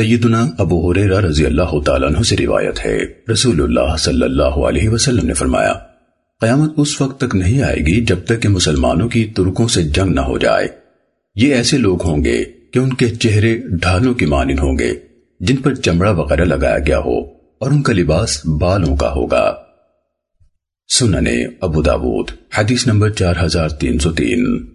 سیدنا ابو حریرہ رضی اللہ تعالیٰ عنہ سے روایت ہے۔ رسول اللہ صلی اللہ علیہ وسلم نے فرمایا، قیامت اس وقت تک نہیں آئے گی جب تک کہ مسلمانوں کی ترکوں سے جنگ نہ ہو جائے۔ یہ ایسے لوگ ہوں گے کہ ان کے چہرے ڈھالوں کی مانند ہوں گے، جن پر چمڑا وغیرہ لگایا گیا ہو اور ان کا لباس بالوں کا ہوگا۔ سننے ابو داود، حدیث نمبر چار ہزار تین سو تین۔